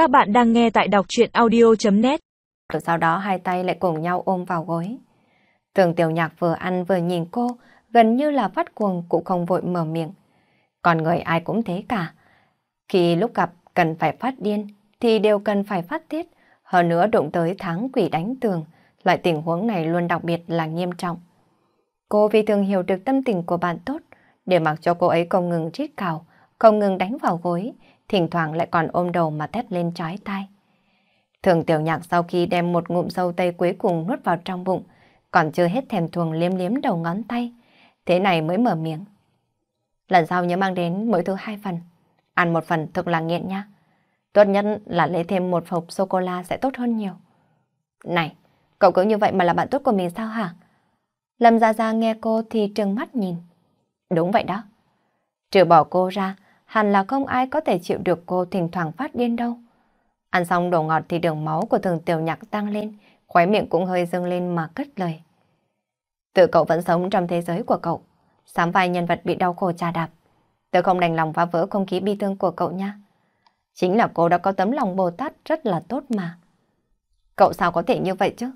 Các bạn đang nghe tại đọc chuyện audio.net Rồi sau đó hai tay lại cùng nhau ôm vào gối. Tường tiểu nhạc vừa ăn vừa nhìn cô, gần như là phát cuồng cũng không vội mở miệng. Còn người ai cũng thế cả. Khi lúc gặp cần phải phát điên, thì đều cần phải phát tiết. Hơn nữa đụng tới tháng quỷ đánh tường, loại tình huống này luôn đặc biệt là nghiêm trọng. Cô vì thường hiểu được tâm tình của bạn tốt, để mặc cho cô ấy không ngừng rít cào, không ngừng đánh vào gối, thỉnh thoảng lại còn ôm đầu mà thét lên trái tai. Thường tiểu nhạc sau khi đem một ngụm sâu tây cuối cùng nuốt vào trong bụng, còn chưa hết thèm thuồng liếm liếm đầu ngón tay, thế này mới mở miệng. Lần sau nhớ mang đến mỗi thứ hai phần, ăn một phần thực là nghiện nha. Tốt nhất là lấy thêm một hộp sô-cô-la sẽ tốt hơn nhiều. Này, cậu cứ như vậy mà là bạn tốt của mình sao hả? Lâm Gia Gia nghe cô thì trừng mắt nhìn. Đúng vậy đó. Trừ bỏ cô ra, hẳn là không ai có thể chịu được cô thỉnh thoảng phát điên đâu. Ăn xong đồ ngọt thì đường máu của thường tiểu nhạc tăng lên, khóe miệng cũng hơi dâng lên mà cất lời. Tự cậu vẫn sống trong thế giới của cậu, sám vai nhân vật bị đau khổ trà đạp. Tớ không đành lòng phá vỡ không khí bi thương của cậu nha. Chính là cô đã có tấm lòng Bồ Tát rất là tốt mà. Cậu sao có thể như vậy chứ?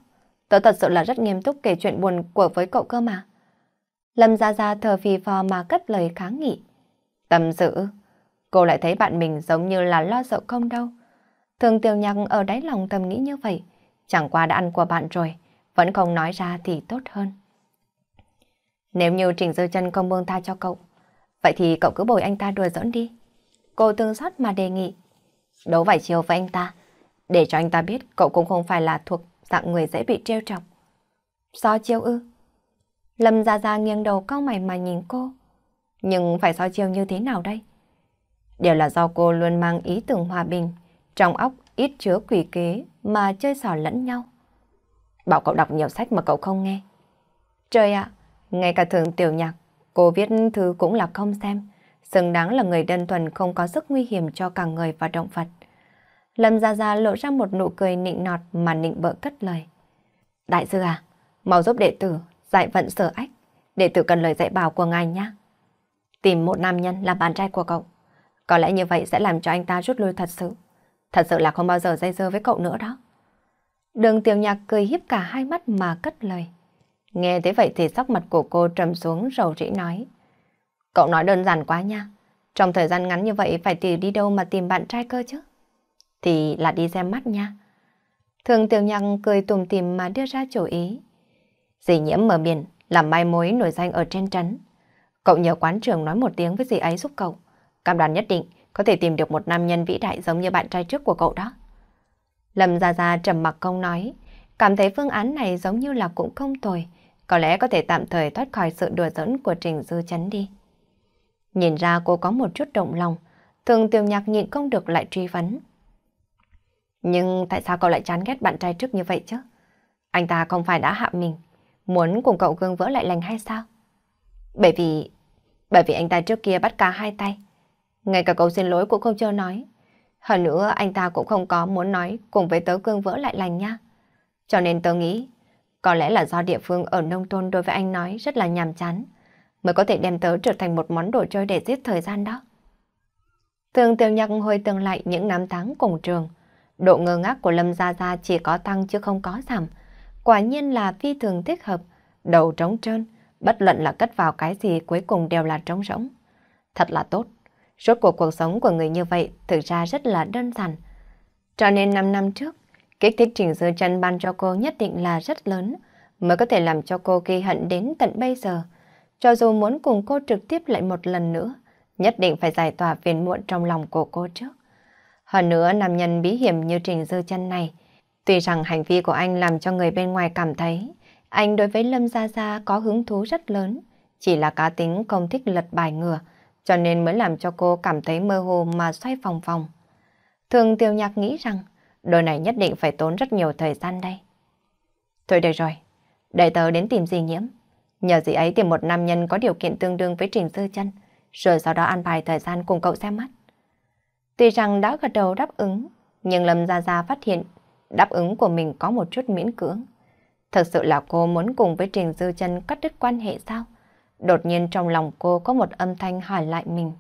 Tớ thật sự là rất nghiêm túc kể chuyện buồn của với cậu cơ mà. Lâm Gia Gia thờ phì phò mà cất lời kháng nghị. Tâm sự, cô lại thấy bạn mình giống như là lo sợ không đâu. Thường tiêu nhạc ở đáy lòng thầm nghĩ như vậy. Chẳng qua đã ăn của bạn rồi, vẫn không nói ra thì tốt hơn. Nếu như Trình Dư chân không buông tha cho cậu, vậy thì cậu cứ bồi anh ta đùa giỡn đi. Cô tương xót mà đề nghị. Đấu vài chiều với anh ta, để cho anh ta biết cậu cũng không phải là thuộc dạng người dễ bị trêu chọc. So chiêu ư? Lâm Gia Gia nghiêng đầu cau mày mà nhìn cô. Nhưng phải so chiêu như thế nào đây? Đều là do cô luôn mang ý tưởng hòa bình, trong óc ít chứa quỷ kế mà chơi xỏ lẫn nhau. Bảo cậu đọc nhiều sách mà cậu không nghe. Trời ạ, ngay cả thường tiểu nhạc, cô viết thư cũng là không xem, xứng đáng là người đơn thuần không có sức nguy hiểm cho cả người và động vật. Lâm Gia Gia lộ ra một nụ cười nịnh nọt mà nịnh bợ cất lời. Đại sư à, mau giúp đệ tử giải vận sở ách, đệ tử cần lời dạy bảo của ngài nhé. Tìm một nam nhân là bạn trai của cậu. Có lẽ như vậy sẽ làm cho anh ta rút lui thật sự. Thật sự là không bao giờ dây dưa với cậu nữa đó. Đường tiểu nhạc cười hiếp cả hai mắt mà cất lời. Nghe thế vậy thì sắc mặt của cô trầm xuống, rầu rĩ nói. Cậu nói đơn giản quá nha. Trong thời gian ngắn như vậy phải tìm đi đâu mà tìm bạn trai cơ chứ? Thì là đi xem mắt nha. Thường tiểu nhạc cười tùm tìm mà đưa ra chủ ý. Dì nhiễm mở biển, làm mai mối nổi danh ở trên trấn. Cậu nhờ quán trưởng nói một tiếng với dì ấy giúp cậu. Cam đoan nhất định có thể tìm được một nam nhân vĩ đại giống như bạn trai trước của cậu đó. Lâm Gia Gia trầm mặc không nói, cảm thấy phương án này giống như là cũng không tồi, có lẽ có thể tạm thời thoát khỏi sự đùa giỡn của Trình Dư Chấn đi. Nhìn ra cô có một chút động lòng, thường tiêu nhạc nhịn không được lại truy vấn. Nhưng tại sao cậu lại chán ghét bạn trai trước như vậy chứ? Anh ta không phải đã hạ mình, muốn cùng cậu gương vỡ lại lành hay sao? Bởi vì... bởi vì anh ta trước kia bắt cá hai tay. Ngay cả câu xin lỗi cũng không chưa nói. Hơn nữa anh ta cũng không có muốn nói cùng với tớ cương vỡ lại lành nha. Cho nên tớ nghĩ, có lẽ là do địa phương ở nông thôn đối với anh nói rất là nhàm chán, mới có thể đem tớ trở thành một món đồ chơi để giết thời gian đó. Thường tiêu nhắc hồi tương lại những năm tháng cùng trường. Độ ngơ ngác của Lâm Gia Gia chỉ có tăng chứ không có giảm. Quả nhiên là phi thường thích hợp, đầu trống trơn, bất luận là cất vào cái gì cuối cùng đều là trống rỗng. Thật là tốt. Rốt cuộc cuộc sống của người như vậy thực ra rất là đơn giản. Cho nên 5 năm trước, kích thích Trình Dư chân ban cho cô nhất định là rất lớn, mới có thể làm cho cô ghi hận đến tận bây giờ. Cho dù muốn cùng cô trực tiếp lại một lần nữa, nhất định phải giải tỏa phiền muộn trong lòng của cô trước. Hơn nữa, nam nhân bí hiểm như Trình Dư chân này, tuy rằng hành vi của anh làm cho người bên ngoài cảm thấy anh đối với Lâm Gia Gia có hứng thú rất lớn, chỉ là cá tính không thích lật bài ngừa, cho nên mới làm cho cô cảm thấy mơ hồ mà xoay vòng vòng. Thường tiêu nhạc nghĩ rằng đôi này nhất định phải tốn rất nhiều thời gian đây. Thôi được rồi, đợi tớ đến tìm dì nhiễm. Nhờ dì ấy tìm một nam nhân có điều kiện tương đương với Trình Sư chân rồi sau đó ăn bài thời gian cùng cậu xem mắt. Tuy rằng đã gật đầu đáp ứng, nhưng Lâm Gia Gia phát hiện đáp ứng của mình có một chút miễn cưỡng. Thật sự là cô muốn cùng với Trình Dư chân cắt đứt quan hệ sao? Đột nhiên trong lòng cô có một âm thanh hỏi lại mình.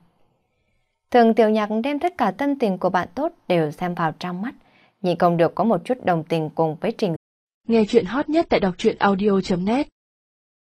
Thường tiểu nhạc đem tất cả tâm tình của bạn tốt đều xem vào trong mắt, nhị không được có một chút đồng tình cùng với trình. Nghe chuyện hot nhất tại đọc truyện audio.net